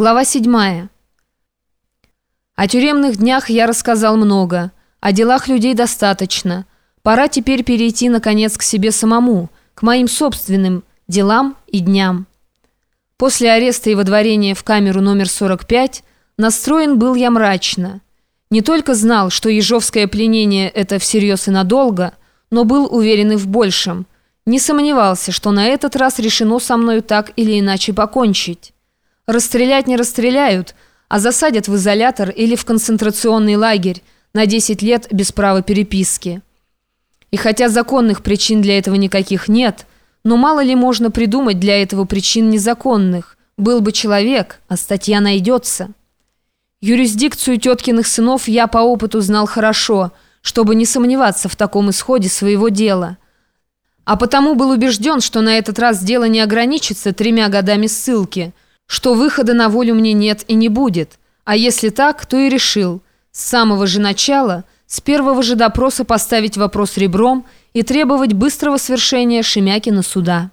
Глава 7. О тюремных днях я рассказал много, о делах людей достаточно. Пора теперь перейти, наконец, к себе самому, к моим собственным делам и дням. После ареста и водворения в камеру номер 45 настроен был я мрачно. Не только знал, что ежовское пленение – это всерьез и надолго, но был уверен и в большем. Не сомневался, что на этот раз решено со мною так или иначе покончить. Расстрелять не расстреляют, а засадят в изолятор или в концентрационный лагерь на 10 лет без права переписки. И хотя законных причин для этого никаких нет, но мало ли можно придумать для этого причин незаконных. Был бы человек, а статья найдется. Юрисдикцию теткиных сынов я по опыту знал хорошо, чтобы не сомневаться в таком исходе своего дела. А потому был убежден, что на этот раз дело не ограничится тремя годами ссылки – что выхода на волю мне нет и не будет, а если так, то и решил с самого же начала, с первого же допроса поставить вопрос ребром и требовать быстрого свершения Шемякина суда.